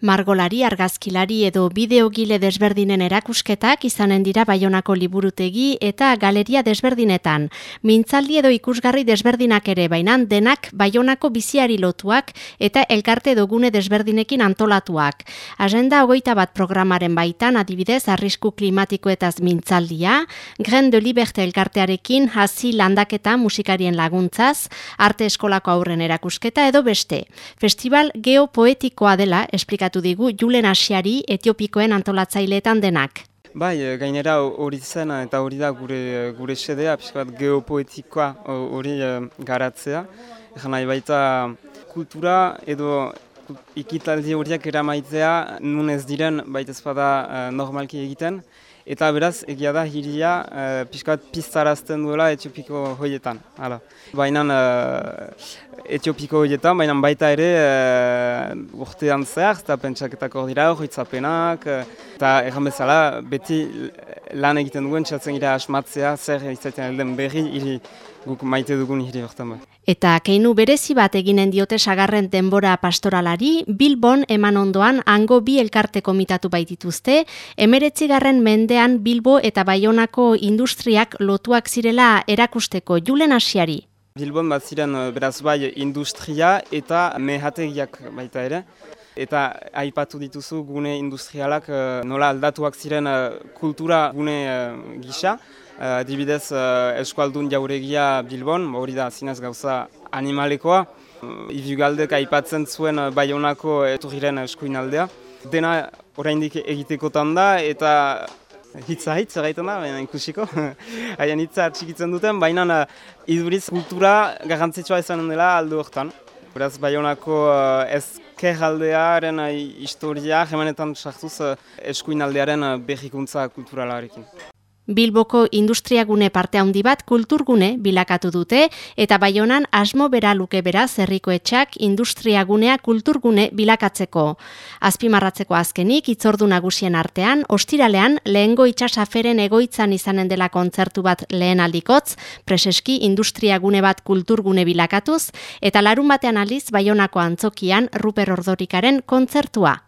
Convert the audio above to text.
Margolari, argazkilari edo bideogile desberdinen erakusketak izanen dira Baionako liburutegi eta galeria desberdinetan. Mintzaldi edo ikusgarri desberdinak ere bainan denak Baionako biziari lotuak eta elkarte dogune desberdinekin antolatuak. Agenda hogeita bat programaren baitan adibidez arrisku klimatikoetaz mintzaldia, Gren de Liberte elkartearekin hasi landaketa musikarien laguntzaz, arte eskolako aurren erakusketa edo beste. Festival geopoetikoa dela esplika esplikatu digu Julen Asiari Etiopikoen antolatzaileetan denak. Bai, eh, gainera hori zen eta hori da gure gure sedea, pixka bat geopoetikoa hori eh, garatzea. Egan nahi baita kultura edo ikitaldi horiak eramaitzea nun ez diren baita ezpada eh, normalki egiten. Eta beraz, egia da hiria e, pixkat piztarazten duela etiopiko hoietan. Hala. Baina etiopiko horietan, baina baita ere uh, urtean zehar, eta pentsaketak hor dira, horitzapenak, eta erran bezala, beti lan egiten duen, txatzen gira asmatzea, zer izaten elden berri, hiri guk maite dugun hiri horretan bai. Eta keinu berezi bat eginen diote sagarren denbora pastoralari, Bilbon eman ondoan hango bi elkarte komitatu baitituzte, emeretzigarren mendean Bilbo eta Baionako industriak lotuak zirela erakusteko julen asiari. Bilbon bat ziren eh, beraz bai industria eta mehategiak baita ere. Eta aipatu dituzu gune industrialak uh, nola aldatuak ziren uh, kultura gune gisa. Uh, dibidez uh, eskualdun jauregia Bilbon, hori da zinez gauza animalekoa. Ibigaldek aipatzen zuen baionako eturriren eskuin aldea. Dena oraindik egitekotan da eta hitza hitz erraiten da, baina ikusiko. Haien hitza txikitzen duten, baina iduriz kultura garrantzitsua izanen dela aldo hortan. Beraz, Baionako uh, ezker aldearen uh, historia, jemanetan sartuz uh, eskuin aldearen uh, berrikuntza kulturalarekin. Bilboko industriagune parte handi bat kulturgune bilakatu dute eta baionan asmo bera luke bera zerriko etxak industriagunea kulturgune bilakatzeko. Azpimarratzeko azkenik itzordu nagusien artean, ostiralean lehengo itxasaferen egoitzan izanen dela kontzertu bat lehen aldikotz, preseski industriagune bat kulturgune bilakatuz, eta larun batean aliz baionako antzokian Ruper Ordorikaren kontzertua.